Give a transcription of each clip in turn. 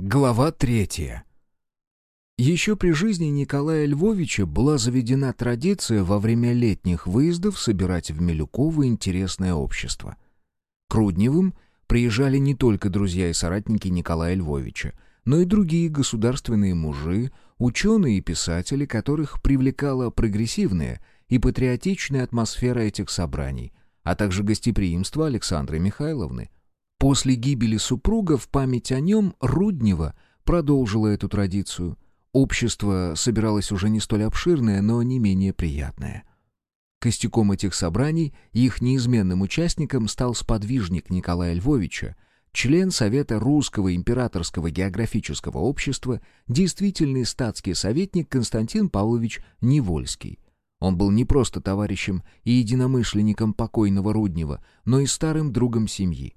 Глава третья. Еще при жизни Николая Львовича была заведена традиция во время летних выездов собирать в Милюково интересное общество. К Рудневым приезжали не только друзья и соратники Николая Львовича, но и другие государственные мужи, ученые и писатели, которых привлекала прогрессивная и патриотичная атмосфера этих собраний, а также гостеприимство Александры Михайловны – После гибели супруга в память о нем Руднева продолжила эту традицию. Общество собиралось уже не столь обширное, но не менее приятное. Костяком этих собраний их неизменным участником стал сподвижник Николая Львовича, член Совета Русского императорского географического общества, действительный статский советник Константин Павлович Невольский. Он был не просто товарищем и единомышленником покойного Руднева, но и старым другом семьи.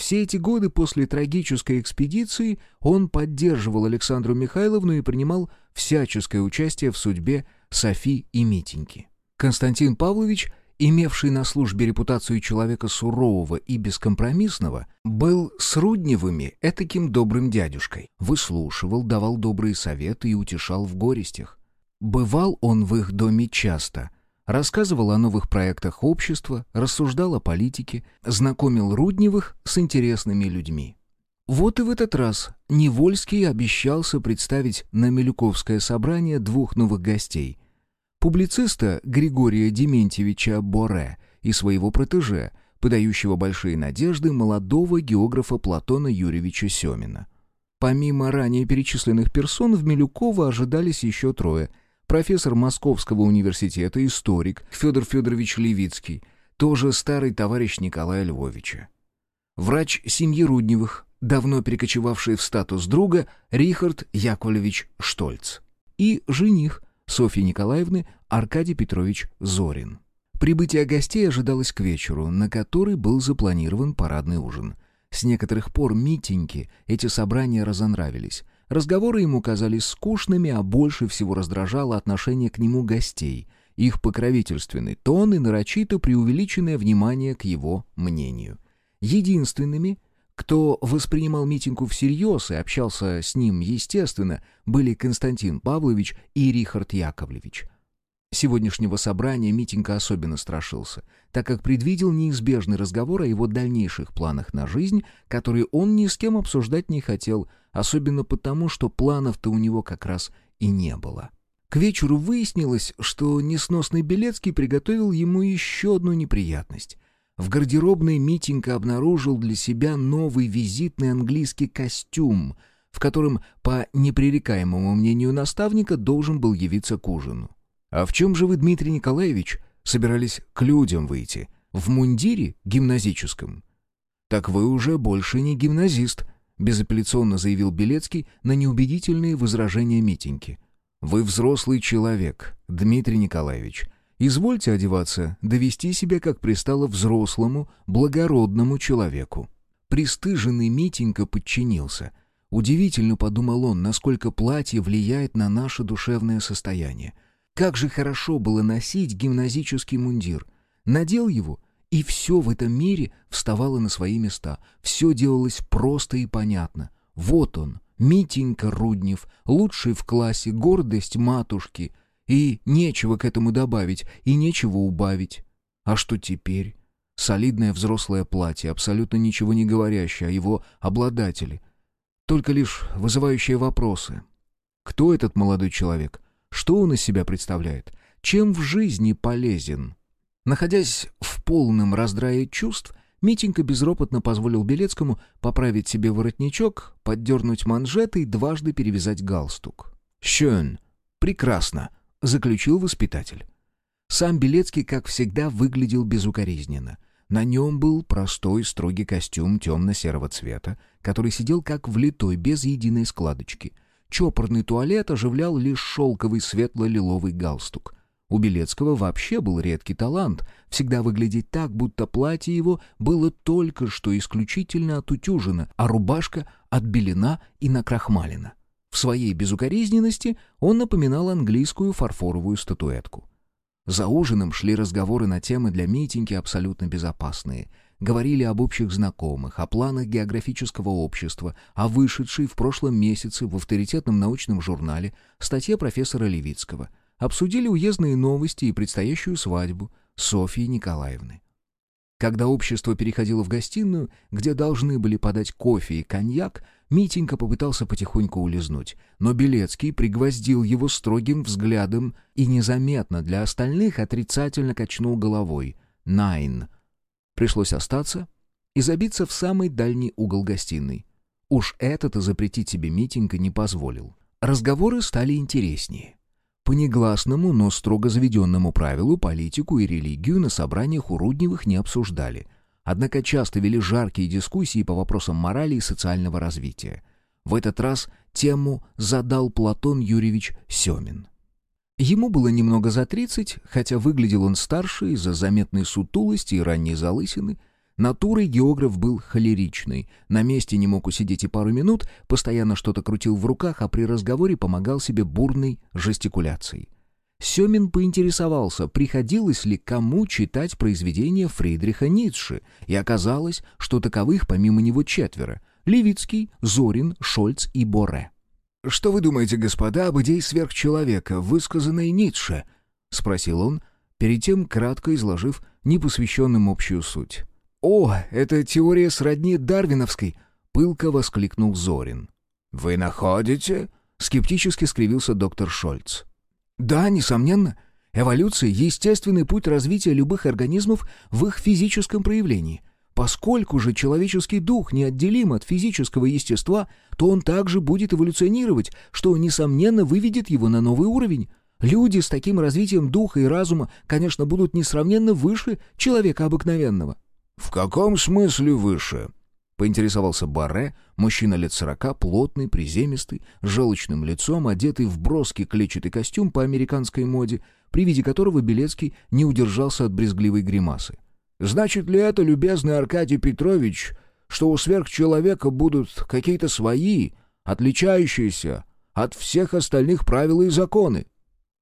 Все эти годы после трагической экспедиции он поддерживал Александру Михайловну и принимал всяческое участие в судьбе Софи и Митеньки. Константин Павлович, имевший на службе репутацию человека сурового и бескомпромиссного, был с Рудневыми этаким добрым дядюшкой. Выслушивал, давал добрые советы и утешал в горестях. Бывал он в их доме часто — рассказывал о новых проектах общества, рассуждал о политике, знакомил Рудневых с интересными людьми. Вот и в этот раз Невольский обещался представить на Милюковское собрание двух новых гостей. Публициста Григория Дементьевича Боре и своего протеже, подающего большие надежды молодого географа Платона Юрьевича Семина. Помимо ранее перечисленных персон, в Милюково ожидались еще трое – профессор Московского университета, историк Федор Федорович Левицкий, тоже старый товарищ Николая Львовича. Врач семьи Рудневых, давно перекочевавший в статус друга, Рихард Яковлевич Штольц. И жених Софьи Николаевны Аркадий Петрович Зорин. Прибытие гостей ожидалось к вечеру, на который был запланирован парадный ужин. С некоторых пор Митеньки эти собрания разонравились. Разговоры ему казались скучными, а больше всего раздражало отношение к нему гостей, их покровительственный тон и нарочито преувеличенное внимание к его мнению. Единственными, кто воспринимал митингу всерьез и общался с ним естественно, были Константин Павлович и Рихард Яковлевич. Сегодняшнего собрания Митенька особенно страшился, так как предвидел неизбежный разговор о его дальнейших планах на жизнь, которые он ни с кем обсуждать не хотел, особенно потому, что планов-то у него как раз и не было. К вечеру выяснилось, что несносный Белецкий приготовил ему еще одну неприятность. В гардеробной Митенька обнаружил для себя новый визитный английский костюм, в котором, по непререкаемому мнению наставника, должен был явиться к ужину. «А в чем же вы, Дмитрий Николаевич, собирались к людям выйти? В мундире гимназическом?» «Так вы уже больше не гимназист», — безапелляционно заявил Белецкий на неубедительные возражения Митеньки. «Вы взрослый человек, Дмитрий Николаевич. Извольте одеваться, довести себя, как пристало взрослому, благородному человеку». Пристыженный Митенька подчинился. Удивительно, подумал он, насколько платье влияет на наше душевное состояние — как же хорошо было носить гимназический мундир. Надел его, и все в этом мире вставало на свои места. Все делалось просто и понятно. Вот он, Митенька Руднев, лучший в классе, гордость матушки. И нечего к этому добавить, и нечего убавить. А что теперь? Солидное взрослое платье, абсолютно ничего не говорящее о его обладателе. Только лишь вызывающие вопросы. Кто этот молодой человек? Что он из себя представляет? Чем в жизни полезен? Находясь в полном раздрае чувств, Митенька безропотно позволил Белецкому поправить себе воротничок, поддернуть манжеты и дважды перевязать галстук. «Шön! Прекрасно!» — заключил воспитатель. Сам Белецкий, как всегда, выглядел безукоризненно. На нем был простой строгий костюм темно-серого цвета, который сидел как влитой, без единой складочки — Чопорный туалет оживлял лишь шелковый светло-лиловый галстук. У Белецкого вообще был редкий талант всегда выглядеть так, будто платье его было только что исключительно отутюжено, а рубашка отбелена и накрахмалена. В своей безукоризненности он напоминал английскую фарфоровую статуэтку. За ужином шли разговоры на темы для Митеньки абсолютно безопасные. Говорили об общих знакомых, о планах географического общества, о вышедшей в прошлом месяце в авторитетном научном журнале статье профессора Левицкого. Обсудили уездные новости и предстоящую свадьбу Софьи Николаевны. Когда общество переходило в гостиную, где должны были подать кофе и коньяк, Митенька попытался потихоньку улизнуть, но Белецкий пригвоздил его строгим взглядом и незаметно для остальных отрицательно качнул головой. «Найн». Пришлось остаться и забиться в самый дальний угол гостиной. Уж это-то запретить себе Митенька не позволил. Разговоры стали интереснее. По негласному, но строго заведенному правилу политику и религию на собраниях у Рудневых не обсуждали. Однако часто вели жаркие дискуссии по вопросам морали и социального развития. В этот раз тему задал Платон Юрьевич Семин. Ему было немного за тридцать, хотя выглядел он старше из-за заметной сутулости и ранней залысины – Натурой географ был холеричный, на месте не мог усидеть и пару минут, постоянно что-то крутил в руках, а при разговоре помогал себе бурной жестикуляцией. Семин поинтересовался, приходилось ли кому читать произведения Фридриха Ницше, и оказалось, что таковых помимо него четверо — Левицкий, Зорин, Шольц и Боре. «Что вы думаете, господа, об идее сверхчеловека, высказанной Ницше?» — спросил он, перед тем кратко изложив непосвященным общую суть. «О, эта теория сродни дарвиновской!» — пылко воскликнул Зорин. «Вы находите?» — скептически скривился доктор Шольц. «Да, несомненно. Эволюция — естественный путь развития любых организмов в их физическом проявлении. Поскольку же человеческий дух неотделим от физического естества, то он также будет эволюционировать, что, несомненно, выведет его на новый уровень. Люди с таким развитием духа и разума, конечно, будут несравненно выше человека обыкновенного». «В каком смысле выше?» — поинтересовался Барре, мужчина лет сорока, плотный, приземистый, с желчным лицом, одетый в броский клетчатый костюм по американской моде, при виде которого Белецкий не удержался от брезгливой гримасы. «Значит ли это, любезный Аркадий Петрович, что у сверхчеловека будут какие-то свои, отличающиеся от всех остальных правила и законы?»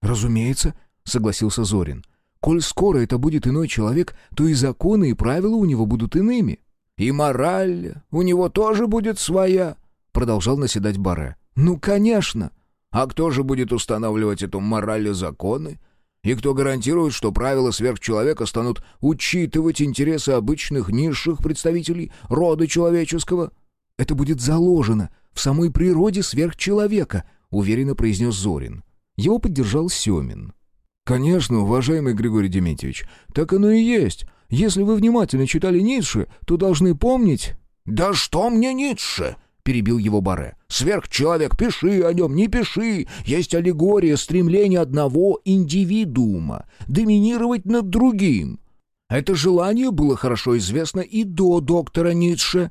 «Разумеется», — согласился Зорин. Коль скоро это будет иной человек, то и законы, и правила у него будут иными». «И мораль у него тоже будет своя», — продолжал наседать Баре. «Ну, конечно». «А кто же будет устанавливать эту мораль и законы? И кто гарантирует, что правила сверхчеловека станут учитывать интересы обычных низших представителей рода человеческого?» «Это будет заложено в самой природе сверхчеловека», — уверенно произнес Зорин. Его поддержал Семин. «Конечно, уважаемый Григорий Дементьевич, так оно и есть. Если вы внимательно читали Ницше, то должны помнить...» «Да что мне Ницше?» — перебил его Баре. «Сверхчеловек, пиши о нем, не пиши. Есть аллегория стремления одного индивидуума доминировать над другим. Это желание было хорошо известно и до доктора Ницше».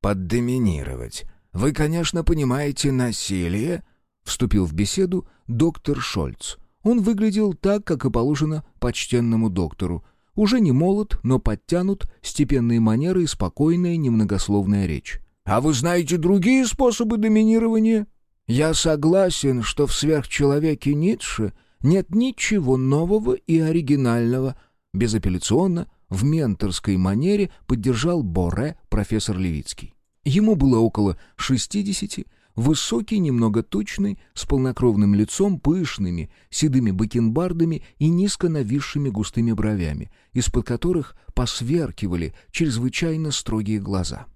«Поддоминировать. Вы, конечно, понимаете насилие?» — вступил в беседу доктор Шольц. Он выглядел так, как и положено почтенному доктору. Уже не молод, но подтянут, степенные манеры и спокойная, немногословная речь. «А вы знаете другие способы доминирования?» «Я согласен, что в сверхчеловеке Ницше нет ничего нового и оригинального», безапелляционно, в менторской манере поддержал Боре профессор Левицкий. Ему было около шестидесяти, Высокий, немного тучный, с полнокровным лицом, пышными, седыми бакенбардами и низко нависшими густыми бровями, из-под которых посверкивали чрезвычайно строгие глаза.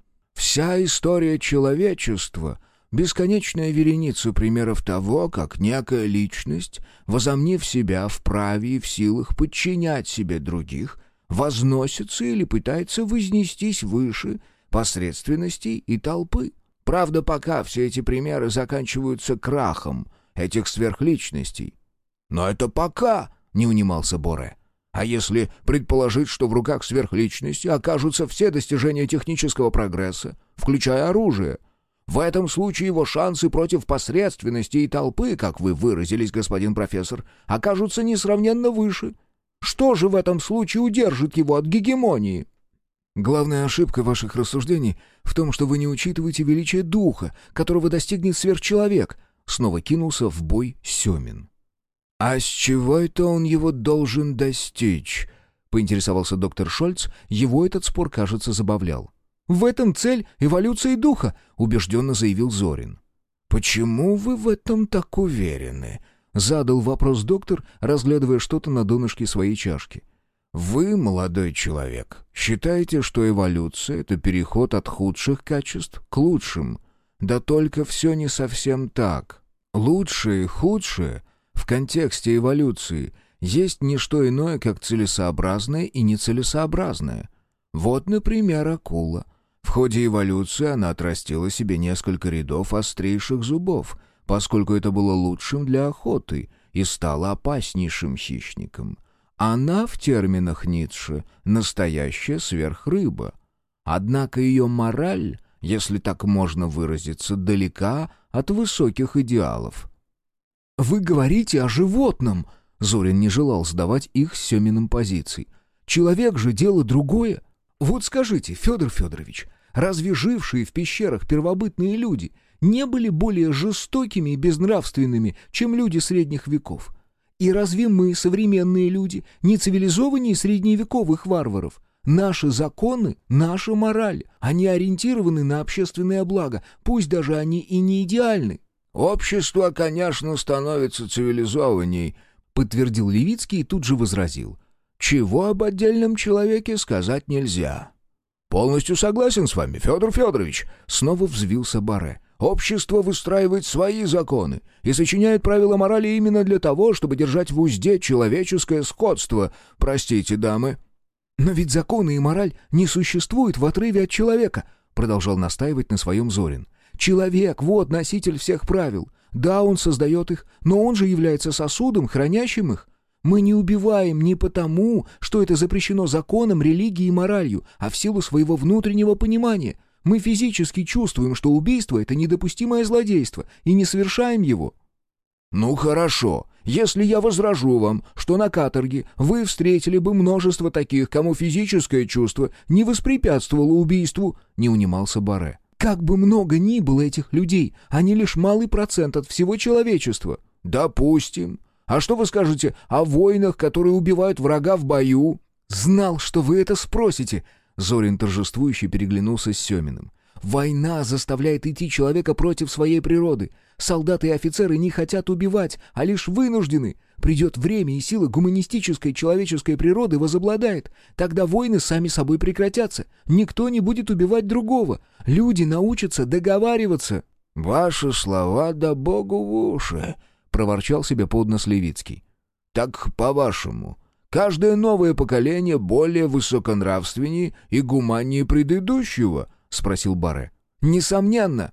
«Вся история человечества — бесконечная вереница примеров того, как некая личность, возомнив себя вправе и в силах подчинять себе других, возносится или пытается вознестись выше посредственностей и толпы. Правда, пока все эти примеры заканчиваются крахом этих сверхличностей. Но это пока, не унимался Боре. А если предположить, что в руках сверхличности окажутся все достижения технического прогресса, включая оружие, в этом случае его шансы против посредственности и толпы, как вы выразились, господин профессор, окажутся несравненно выше. Что же в этом случае удержит его от гегемонии? Главная ошибка ваших рассуждений в том, что вы не учитываете величие духа, которого достигнет сверхчеловек. Снова кинулся в бой Семин. А с чего это он его должен достичь? поинтересовался доктор Шольц, его этот спор, кажется, забавлял. «В этом цель эволюции духа», — убежденно заявил Зорин. «Почему вы в этом так уверены?» — задал вопрос доктор, разглядывая что-то на донышке своей чашки. «Вы, молодой человек, считаете, что эволюция — это переход от худших качеств к лучшим? Да только все не совсем так. Лучшее и худшее в контексте эволюции есть не что иное, как целесообразное и нецелесообразное. Вот, например, акула. В ходе эволюции она отрастила себе несколько рядов острейших зубов, поскольку это было лучшим для охоты и стала опаснейшим хищником. Она, в терминах Ницше, настоящая сверхрыба. Однако ее мораль, если так можно выразиться, далека от высоких идеалов. «Вы говорите о животном!» Зорин не желал сдавать их с Семиным позиций. «Человек же дело другое. Вот скажите, Федор Федорович, разве жившие в пещерах первобытные люди не были более жестокими и безнравственными, чем люди средних веков? И разве мы, современные люди, не цивилизованнее средневековых варваров? Наши законы, наша мораль, они ориентированы на общественное благо, пусть даже они и не идеальны». «Общество, конечно, становится цивилизованней», — подтвердил Левицкий и тут же возразил. «Чего об отдельном человеке сказать нельзя». «Полностью согласен с вами, Федор Федорович», — снова взвился Баре. «Общество выстраивает свои законы и сочиняет правила морали именно для того, чтобы держать в узде человеческое скотство. Простите, дамы». «Но ведь законы и мораль не существуют в отрыве от человека», — продолжал настаивать на своем Зорин. «Человек — вот носитель всех правил. Да, он создает их, но он же является сосудом, хранящим их. Мы не убиваем не потому, что это запрещено законом, религией и моралью, а в силу своего внутреннего понимания. Мы физически чувствуем, что убийство — это недопустимое злодейство, и не совершаем его». «Ну хорошо, если я возражу вам, что на каторге вы встретили бы множество таких, кому физическое чувство не воспрепятствовало убийству», — не унимался Баре. Как бы много ни было этих людей, они лишь малый процент от всего человечества. Допустим. А что вы скажете о воинах, которые убивают врага в бою? Знал, что вы это спросите. Зорин торжествующе переглянулся с Семиным. Война заставляет идти человека против своей природы. Солдаты и офицеры не хотят убивать, а лишь вынуждены. Придет время, и сила гуманистической человеческой природы возобладает. Тогда войны сами собой прекратятся. Никто не будет убивать другого. Люди научатся договариваться». «Ваши слова да богу в уши», — проворчал себе под нос Левицкий. «Так, по-вашему, каждое новое поколение более высоконравственнее и гуманнее предыдущего?» — спросил Баре. «Несомненно».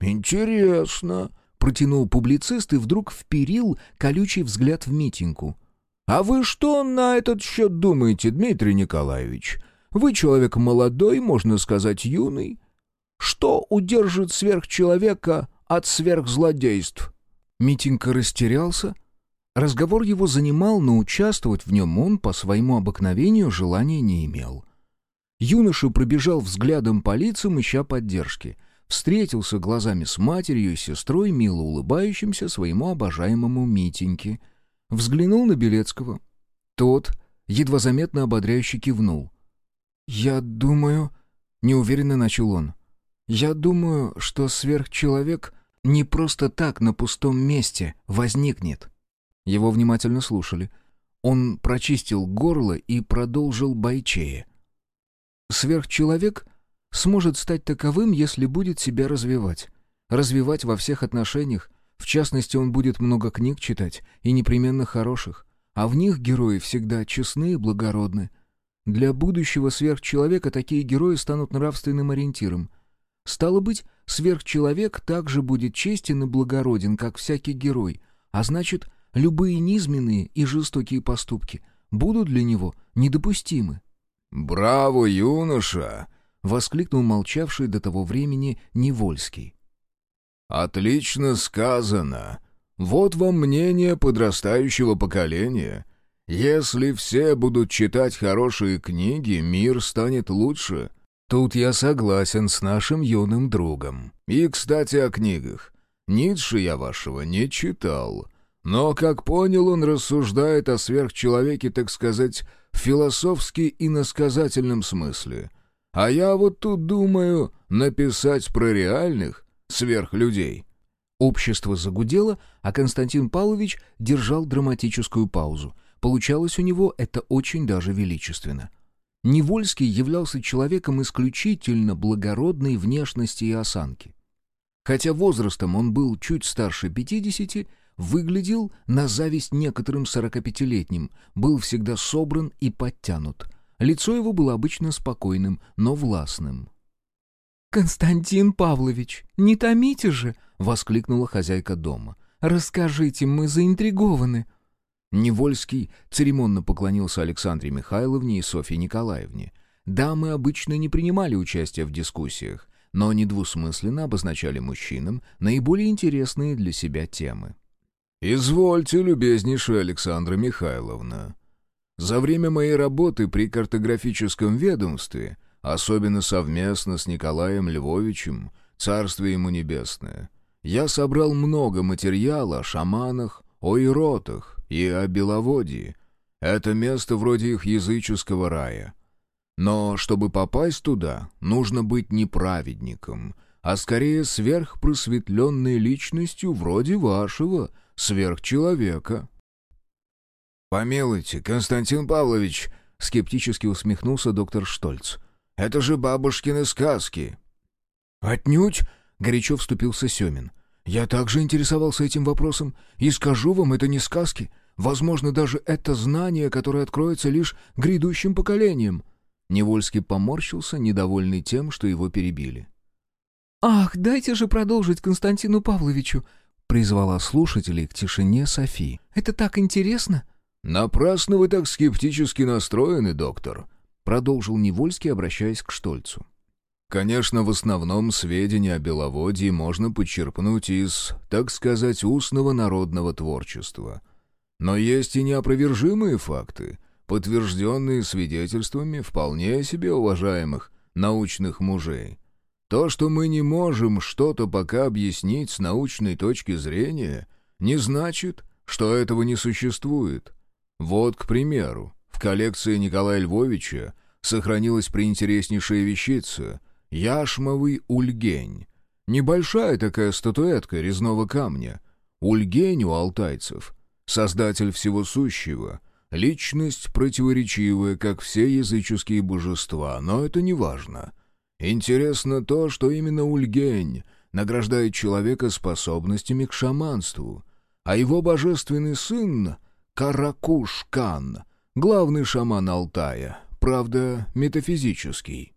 «Интересно», Протянул публицист и вдруг вперил колючий взгляд в митинку. «А вы что на этот счет думаете, Дмитрий Николаевич? Вы человек молодой, можно сказать, юный. Что удержит сверхчеловека от сверхзлодейств?» Митинка растерялся. Разговор его занимал, но участвовать в нем он по своему обыкновению желания не имел. Юноша пробежал взглядом по лицам, ища поддержки — встретился глазами с матерью и сестрой, мило улыбающимся своему обожаемому Митеньке. Взглянул на Белецкого. Тот едва заметно ободряюще кивнул. «Я думаю...» — неуверенно начал он. «Я думаю, что сверхчеловек не просто так на пустом месте возникнет». Его внимательно слушали. Он прочистил горло и продолжил бойчее. «Сверхчеловек — сможет стать таковым, если будет себя развивать. Развивать во всех отношениях. В частности, он будет много книг читать, и непременно хороших. А в них герои всегда честны и благородны. Для будущего сверхчеловека такие герои станут нравственным ориентиром. Стало быть, сверхчеловек также будет честен и благороден, как всякий герой, а значит, любые низменные и жестокие поступки будут для него недопустимы. «Браво, юноша!» — воскликнул молчавший до того времени Невольский. «Отлично сказано. Вот вам мнение подрастающего поколения. Если все будут читать хорошие книги, мир станет лучше». Тут я согласен с нашим юным другом. И, кстати, о книгах. Ницше я вашего не читал. Но, как понял, он рассуждает о сверхчеловеке, так сказать, в в философски-иносказательном смысле. А я вот тут думаю написать про реальных сверхлюдей». Общество загудело, а Константин Павлович держал драматическую паузу. Получалось у него это очень даже величественно. Невольский являлся человеком исключительно благородной внешности и осанки. Хотя возрастом он был чуть старше пятидесяти, выглядел на зависть некоторым сорокапятилетним, был всегда собран и подтянут. Лицо его было обычно спокойным, но властным. «Константин Павлович, не томите же!» — воскликнула хозяйка дома. «Расскажите, мы заинтригованы». Невольский церемонно поклонился Александре Михайловне и Софье Николаевне. Дамы обычно не принимали участия в дискуссиях, но недвусмысленно обозначали мужчинам наиболее интересные для себя темы. «Извольте, любезнейшая Александра Михайловна. За время моей работы при картографическом ведомстве, особенно совместно с Николаем Львовичем, царствие ему небесное, я собрал много материала о шаманах, о иротах и о беловодье. Это место вроде их языческого рая. Но чтобы попасть туда, нужно быть не праведником, а скорее сверхпросветленной личностью вроде вашего, сверхчеловека. «Помилуйте, Константин Павлович», — скептически усмехнулся доктор Штольц, — «это же бабушкины сказки». «Отнюдь», — горячо вступился Семин. «Я также интересовался этим вопросом, и скажу вам, это не сказки. Возможно, даже это знание, которое откроется лишь грядущим поколениям. Невольский поморщился, недовольный тем, что его перебили. «Ах, дайте же продолжить Константину Павловичу!» призвала слушателей к тишине Софи. «Это так интересно!» «Напрасно вы так скептически настроены, доктор», продолжил Невольский, обращаясь к Штольцу. «Конечно, в основном сведения о Беловодье можно подчерпнуть из, так сказать, устного народного творчества. Но есть и неопровержимые факты, подтвержденные свидетельствами вполне себе уважаемых научных мужей. То, что мы не можем что-то пока объяснить с научной точки зрения, не значит, что этого не существует. Вот, к примеру, в коллекции Николая Львовича сохранилась приинтереснейшая вещица — яшмовый ульгень. Небольшая такая статуэтка резного камня. Ульгень у алтайцев — создатель всего сущего — Личность противоречивая, как все языческие божества, но это не важно. Интересно то, что именно Ульгень награждает человека способностями к шаманству, а его божественный сын — Каракуш-Кан, главный шаман Алтая, правда, метафизический.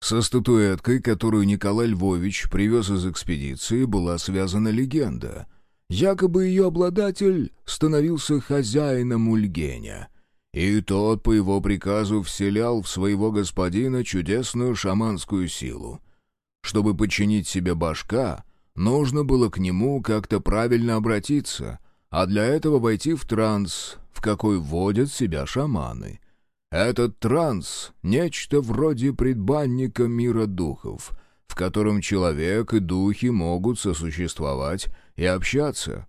Со статуэткой, которую Николай Львович привез из экспедиции, была связана легенда — Якобы ее обладатель становился хозяином Ульгеня, и тот по его приказу вселял в своего господина чудесную шаманскую силу. Чтобы подчинить себе башка, нужно было к нему как-то правильно обратиться, а для этого войти в транс, в какой вводят себя шаманы. Этот транс — нечто вроде предбанника мира духов, в котором человек и духи могут сосуществовать и общаться.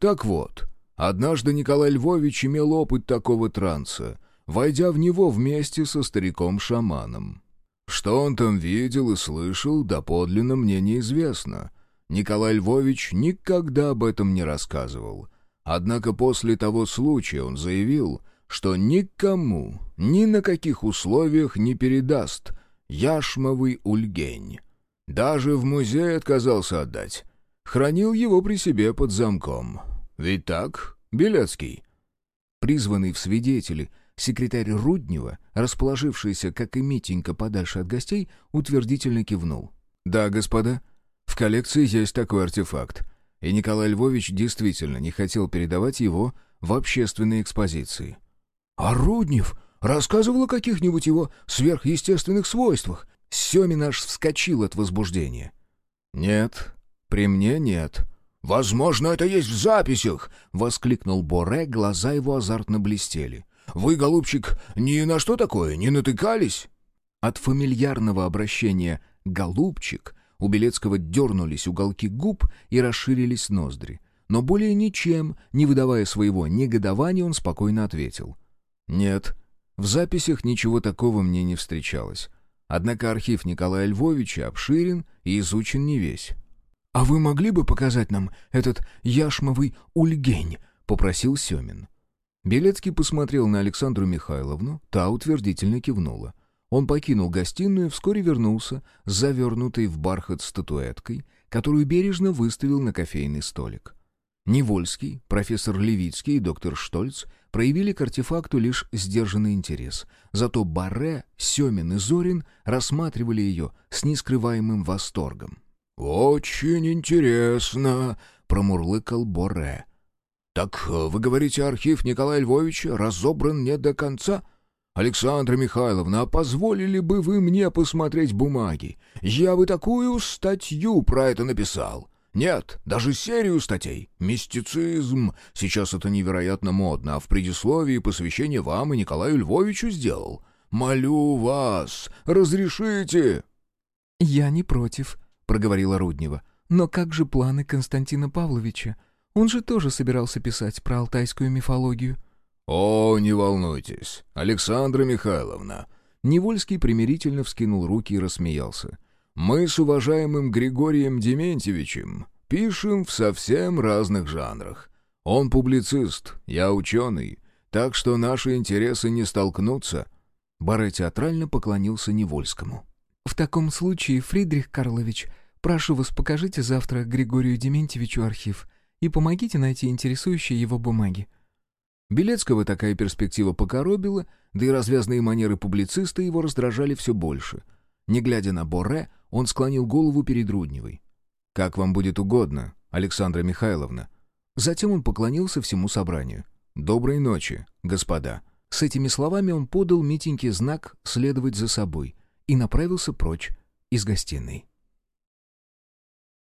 Так вот, однажды Николай Львович имел опыт такого транса, войдя в него вместе со стариком-шаманом. Что он там видел и слышал, доподлинно мне неизвестно. Николай Львович никогда об этом не рассказывал. Однако после того случая он заявил, что никому, ни на каких условиях не передаст яшмовый ульгень. Даже в музей отказался отдать, хранил его при себе под замком. Ведь так, Белецкий?» Призванный в свидетели, секретарь Руднева, расположившийся, как и Митенька, подальше от гостей, утвердительно кивнул. «Да, господа, в коллекции есть такой артефакт, и Николай Львович действительно не хотел передавать его в общественные экспозиции». «А Руднев рассказывал о каких-нибудь его сверхъестественных свойствах?» Семин аж вскочил от возбуждения. «Нет, «При мне нет». «Возможно, это есть в записях!» — воскликнул Боре, глаза его азартно блестели. «Вы, голубчик, ни на что такое не натыкались?» От фамильярного обращения «голубчик» у Белецкого дернулись уголки губ и расширились ноздри. Но более ничем, не выдавая своего негодования, он спокойно ответил. «Нет, В записях ничего такого мне не встречалось. Однако архив Николая Львовича обширен и изучен не весь. «А вы могли бы показать нам этот яшмовый ульгень?» — попросил Семин. Белецкий посмотрел на Александру Михайловну, та утвердительно кивнула. Он покинул гостиную и вскоре вернулся с завернутой в бархат статуэткой, которую бережно выставил на кофейный столик. Невольский, профессор Левицкий и доктор Штольц проявили к артефакту лишь сдержанный интерес. Зато Барре, Семин и Зорин рассматривали ее с нескрываемым восторгом. «Очень интересно», — промурлыкал Боре. «Так э, вы говорите, архив Николая Львовича разобран не до конца?» «Александра Михайловна, а позволили бы вы мне посмотреть бумаги? Я бы такую статью про это написал. Нет, даже серию статей. Мистицизм. Сейчас это невероятно модно, а в предисловии посвящение вам и Николаю Львовичу сделал. Молю вас, разрешите!» «Я не против», — проговорила Руднева. «Но как же планы Константина Павловича? Он же тоже собирался писать про алтайскую мифологию». «О, не волнуйтесь, Александра Михайловна!» Невольский примирительно вскинул руки и рассмеялся. Мы с уважаемым Григорием Дементьевичем пишем в совсем разных жанрах. Он публицист, я ученый, так что наши интересы не столкнутся». Баре театрально поклонился Невольскому. «В таком случае, Фридрих Карлович, прошу вас, покажите завтра Григорию Дементьевичу архив и помогите найти интересующие его бумаги». Белецкого такая перспектива покоробила, да и развязные манеры публициста его раздражали все больше. Не глядя на Боре, он склонил голову перед Рудневой. «Как вам будет угодно, Александра Михайловна». Затем он поклонился всему собранию. «Доброй ночи, господа». С этими словами он подал Митеньке знак следовать за собой и направился прочь из гостиной.